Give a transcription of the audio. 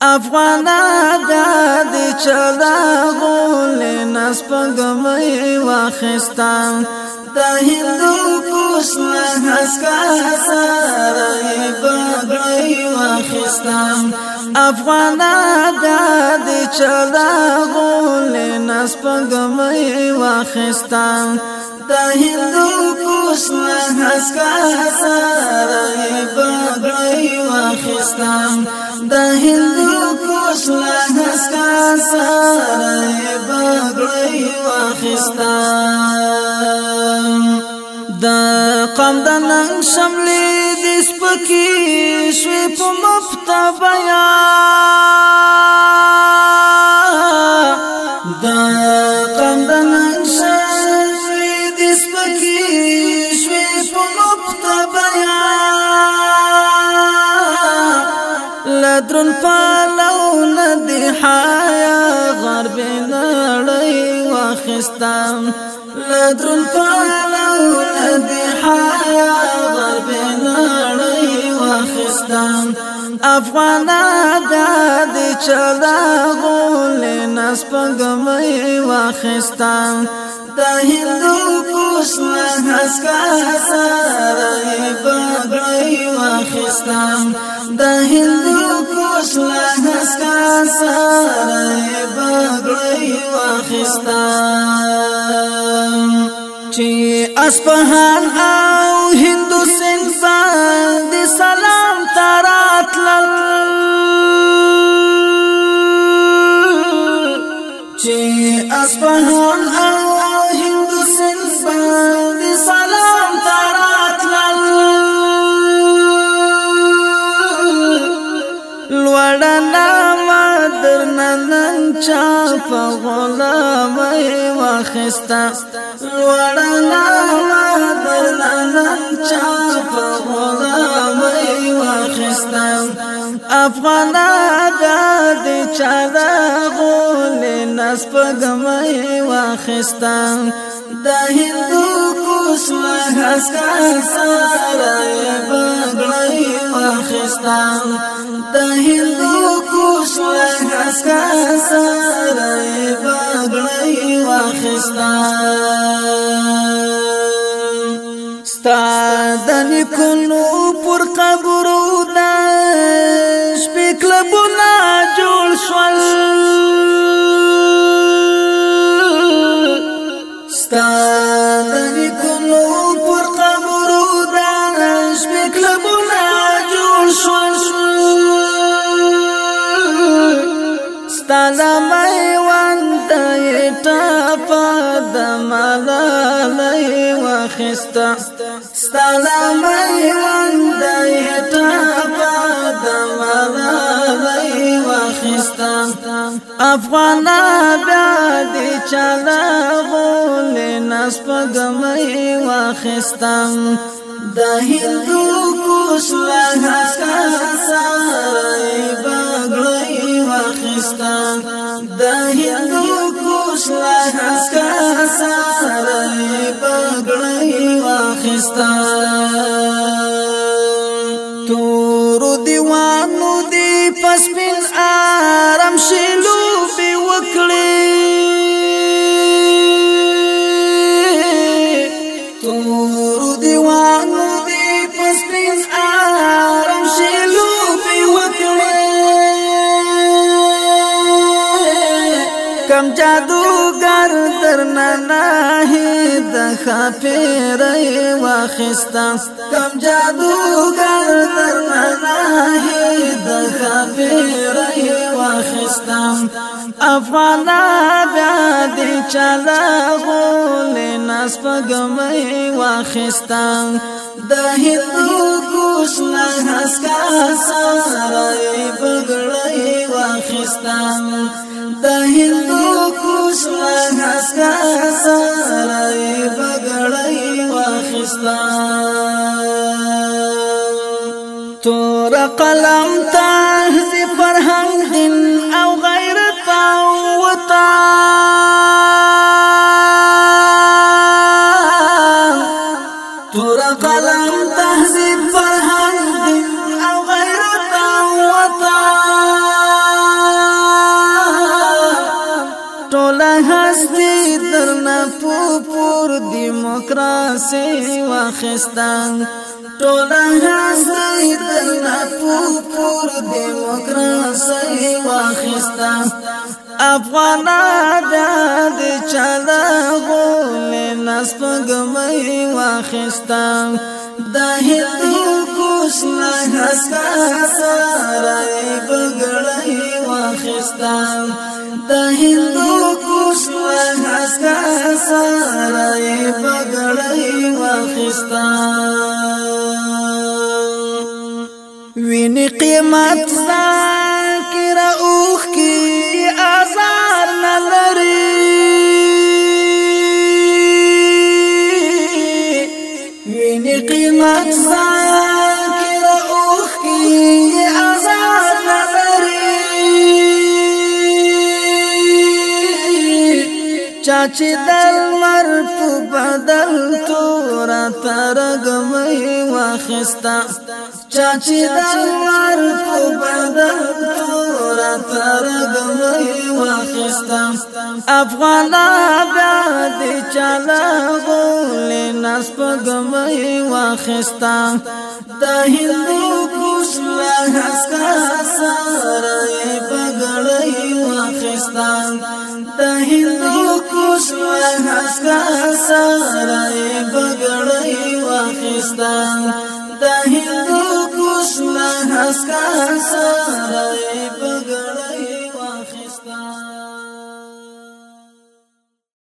افغانا دا دی چدا غول نسپگ مئی واخستان دا هندو کوش نحسکا سارای بگڑی واخستان افغانا دا دی چدا غول نسپگ مئی واخستان دا هندو کوش نحسکا سارای سره بغړی واخستم د قم د نن شملې د سپکی شوې په مفتا بیا د قم د نن شملې د سپکی شوې په مفتا بیا لدرن پالا واخستم لدرن پالو لبی حیا غرب نړۍ واخستم افغان آزاد چلا غول نس پګمې واخستم د هندو کوس نه اسکا سره بګړې واخستم د هندو کوس اصفهان او هندوستان باندې سلام تراتل چې اصفهان او هندوستان باندې سلام تراتل لوړنا مدر نن چا په غلا مې واخستا لوړنا افغان آزاد چارا غول نسب غمې واخستان د هندو کوس وحسکا سره بغړې واخستان د هندو کوس وحسکا سره بغړې واخستان ستا د نکونو پر قبرو ستاله میوان د ټاپ د ملالای وخستا ستاله میوان د ټاپ د ملالای وخستا افغان بیا د چلا غول نس پد مې وخستا د هندو کوش له کا سره هندوستان د هندو کوش لا هسکا سره بغړې واخستان شم جادوګر درنا نه د خپېرې واخستا کم جادوګر درنا نه د خپېرې واخستا افغان بیا دې چلا غول نس پګمې واخستا د هندو کوش نه حسکا سره بغړې واخستا تور قلم تحز فرهنگ دین او غیرت او وطن تور قلم تحز فرهنگ دین او غیرت او وطن ټول هستی درنه پور دیموکراسي واخستان ټوله هستی دنا پور پور دیموکراسي واخستا افغان آزاد چلا غول نسبګ مې واخستا د هندو کوس نه هسکا سره بغړې واخستا د هندو کوس نه هسکا سره بغړې واخستا قیمت ذاکر اوخ کی آزار نلری وینی قیمت ذاکر اوخ کی آزار نلری چاچی دل مر په بدل تورا ترګمې واخستا چاچی دلار په بدن تور تر دمي واخستم افغان آباد چلا غول نس په دمي واخستم د هندو کوس لا حسکا سره پګړې واخستم د هندو کوس لا حسکا سره پګړې واخستم مسکان سره